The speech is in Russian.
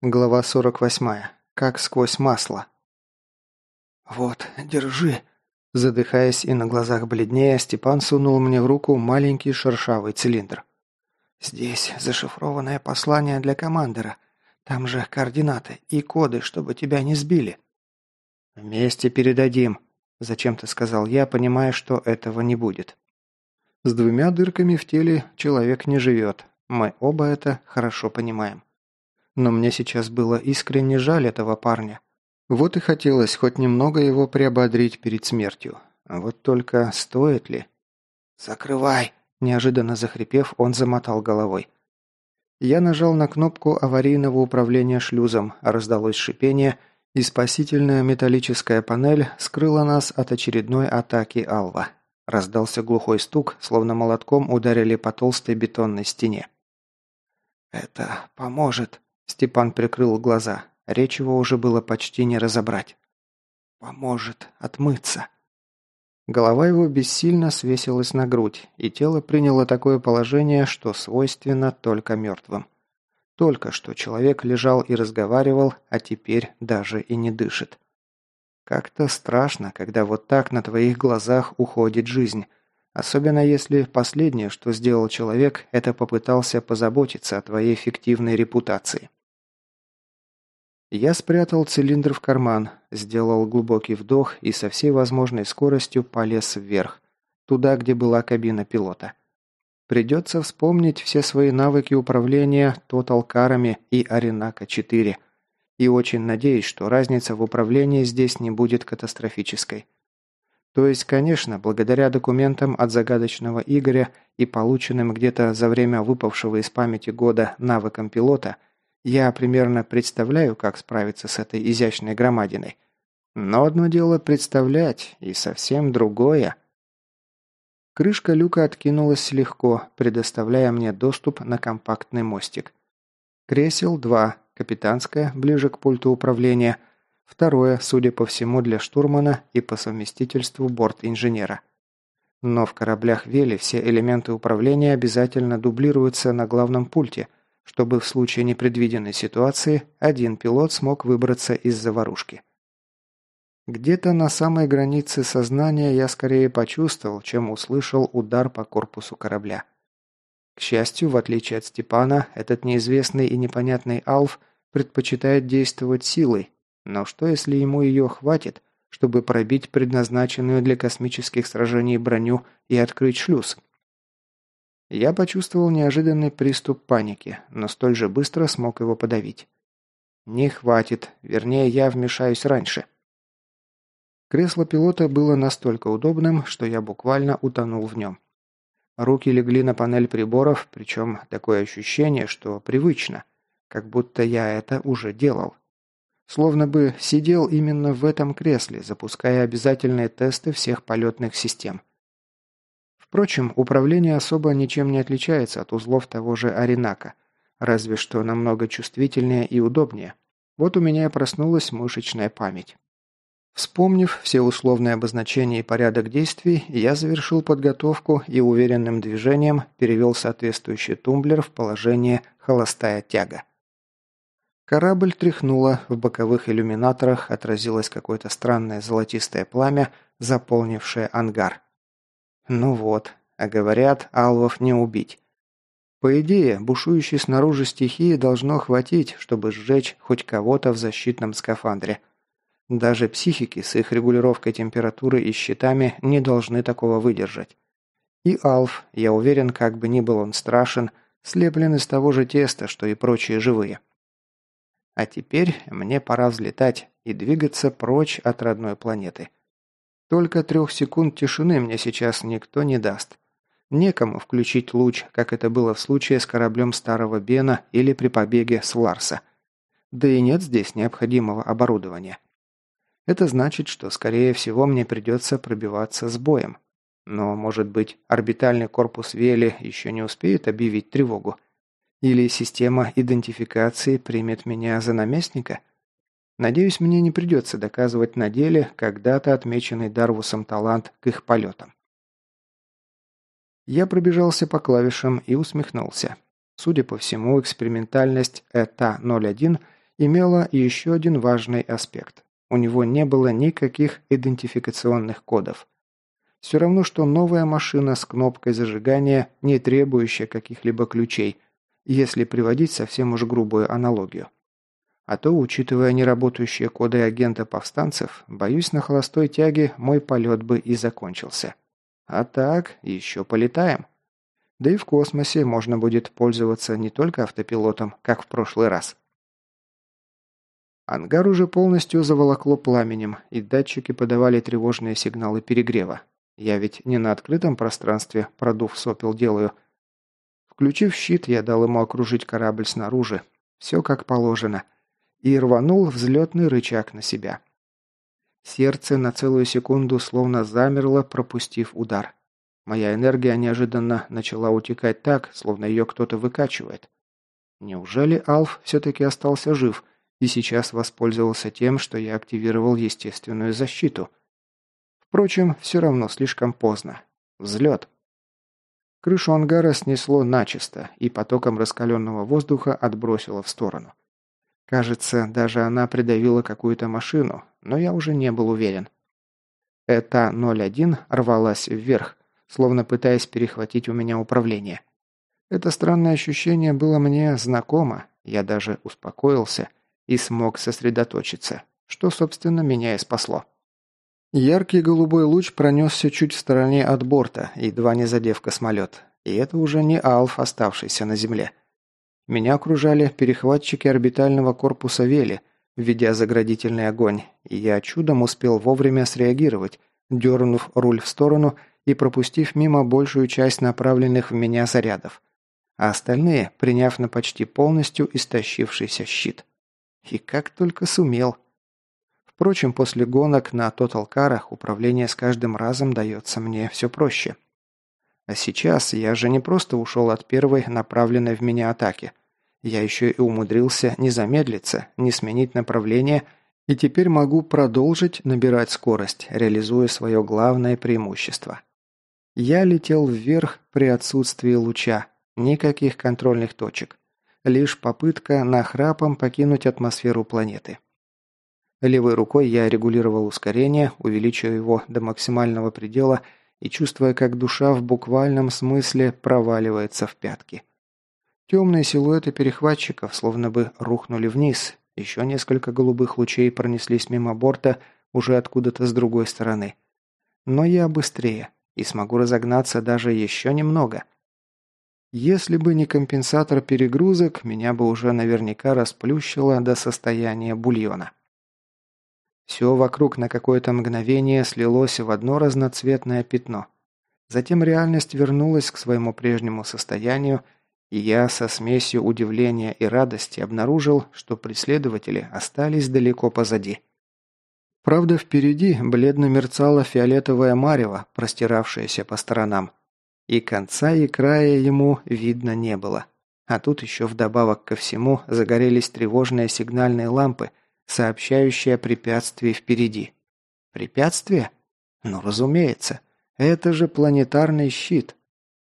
Глава 48. Как сквозь масло. «Вот, держи!» Задыхаясь и на глазах бледнее, Степан сунул мне в руку маленький шершавый цилиндр. «Здесь зашифрованное послание для командира. Там же координаты и коды, чтобы тебя не сбили». «Вместе передадим», – зачем-то сказал я, понимая, что этого не будет. С двумя дырками в теле человек не живет. Мы оба это хорошо понимаем. Но мне сейчас было искренне жаль этого парня. Вот и хотелось хоть немного его приободрить перед смертью. А вот только стоит ли? «Закрывай!» Неожиданно захрипев, он замотал головой. Я нажал на кнопку аварийного управления шлюзом, раздалось шипение, и спасительная металлическая панель скрыла нас от очередной атаки Алва. Раздался глухой стук, словно молотком ударили по толстой бетонной стене. «Это поможет», Степан прикрыл глаза. Речь его уже было почти не разобрать. «Поможет отмыться». Голова его бессильно свесилась на грудь, и тело приняло такое положение, что свойственно только мертвым. Только что человек лежал и разговаривал, а теперь даже и не дышит. Как-то страшно, когда вот так на твоих глазах уходит жизнь, особенно если последнее, что сделал человек, это попытался позаботиться о твоей фиктивной репутации. Я спрятал цилиндр в карман, сделал глубокий вдох и со всей возможной скоростью полез вверх, туда, где была кабина пилота. Придется вспомнить все свои навыки управления тоталкарами и Аренака-4. И очень надеюсь, что разница в управлении здесь не будет катастрофической. То есть, конечно, благодаря документам от загадочного Игоря и полученным где-то за время выпавшего из памяти года навыкам пилота – я примерно представляю, как справиться с этой изящной громадиной. Но одно дело представлять, и совсем другое. Крышка люка откинулась легко, предоставляя мне доступ на компактный мостик. Кресел два, капитанское, ближе к пульту управления, второе, судя по всему, для штурмана и по совместительству борт-инженера. Но в кораблях Вели все элементы управления обязательно дублируются на главном пульте – чтобы в случае непредвиденной ситуации один пилот смог выбраться из заварушки. Где-то на самой границе сознания я скорее почувствовал, чем услышал удар по корпусу корабля. К счастью, в отличие от Степана, этот неизвестный и непонятный Алф предпочитает действовать силой, но что если ему ее хватит, чтобы пробить предназначенную для космических сражений броню и открыть шлюз? Я почувствовал неожиданный приступ паники, но столь же быстро смог его подавить. Не хватит, вернее, я вмешаюсь раньше. Кресло пилота было настолько удобным, что я буквально утонул в нем. Руки легли на панель приборов, причем такое ощущение, что привычно, как будто я это уже делал. Словно бы сидел именно в этом кресле, запуская обязательные тесты всех полетных систем. Впрочем, управление особо ничем не отличается от узлов того же Аринака, разве что намного чувствительнее и удобнее. Вот у меня и проснулась мышечная память. Вспомнив все условные обозначения и порядок действий, я завершил подготовку и уверенным движением перевел соответствующий тумблер в положение «холостая тяга». Корабль тряхнуло, в боковых иллюминаторах отразилось какое-то странное золотистое пламя, заполнившее ангар. Ну вот, а говорят, алвов не убить. По идее, бушующей снаружи стихии должно хватить, чтобы сжечь хоть кого-то в защитном скафандре. Даже психики с их регулировкой температуры и щитами не должны такого выдержать. И Алф, я уверен, как бы ни был он страшен, слеплен из того же теста, что и прочие живые. А теперь мне пора взлетать и двигаться прочь от родной планеты. Только трех секунд тишины мне сейчас никто не даст. Некому включить луч, как это было в случае с кораблем старого Бена или при побеге с Ларса. Да и нет здесь необходимого оборудования. Это значит, что, скорее всего, мне придется пробиваться с боем. Но, может быть, орбитальный корпус Вели еще не успеет объявить тревогу? Или система идентификации примет меня за наместника? Надеюсь, мне не придется доказывать на деле когда-то отмеченный Дарвусом талант к их полетам. Я пробежался по клавишам и усмехнулся. Судя по всему, экспериментальность ЭТА-01 имела еще один важный аспект. У него не было никаких идентификационных кодов. Все равно, что новая машина с кнопкой зажигания, не требующая каких-либо ключей, если приводить совсем уж грубую аналогию. А то, учитывая неработающие коды агента повстанцев, боюсь, на холостой тяге мой полет бы и закончился. А так, еще полетаем. Да и в космосе можно будет пользоваться не только автопилотом, как в прошлый раз. Ангар уже полностью заволокло пламенем, и датчики подавали тревожные сигналы перегрева. Я ведь не на открытом пространстве, продув сопел, делаю. Включив щит, я дал ему окружить корабль снаружи. Все как положено. И рванул взлетный рычаг на себя. Сердце на целую секунду словно замерло, пропустив удар. Моя энергия неожиданно начала утекать так, словно ее кто-то выкачивает. Неужели Алф все-таки остался жив и сейчас воспользовался тем, что я активировал естественную защиту? Впрочем, все равно слишком поздно. Взлет. Крышу ангара снесло начисто и потоком раскаленного воздуха отбросило в сторону. Кажется, даже она придавила какую-то машину, но я уже не был уверен. Эта 01 рвалась вверх, словно пытаясь перехватить у меня управление. Это странное ощущение было мне знакомо, я даже успокоился и смог сосредоточиться, что, собственно, меня и спасло. Яркий голубой луч пронесся чуть в стороне от борта, едва не задев космолет. И это уже не Алф, оставшийся на Земле. Меня окружали перехватчики орбитального корпуса Вели, введя заградительный огонь, и я чудом успел вовремя среагировать, дернув руль в сторону и пропустив мимо большую часть направленных в меня зарядов, а остальные приняв на почти полностью истощившийся щит. И как только сумел – Впрочем, после гонок на тотал-карах управление с каждым разом дается мне все проще. А сейчас я же не просто ушел от первой направленной в меня атаки. Я еще и умудрился не замедлиться, не сменить направление, и теперь могу продолжить набирать скорость, реализуя свое главное преимущество. Я летел вверх при отсутствии луча, никаких контрольных точек. Лишь попытка нахрапом покинуть атмосферу планеты. Левой рукой я регулировал ускорение, увеличивая его до максимального предела и чувствуя, как душа в буквальном смысле проваливается в пятки. Темные силуэты перехватчиков словно бы рухнули вниз, еще несколько голубых лучей пронеслись мимо борта уже откуда-то с другой стороны. Но я быстрее и смогу разогнаться даже еще немного. Если бы не компенсатор перегрузок, меня бы уже наверняка расплющило до состояния бульона. Все вокруг на какое-то мгновение слилось в одно разноцветное пятно. Затем реальность вернулась к своему прежнему состоянию, и я со смесью удивления и радости обнаружил, что преследователи остались далеко позади. Правда, впереди бледно мерцала фиолетовая марево, простиравшаяся по сторонам. И конца и края ему видно не было. А тут еще вдобавок ко всему загорелись тревожные сигнальные лампы, сообщающее о препятствии впереди. Препятствие? Ну, разумеется. Это же планетарный щит.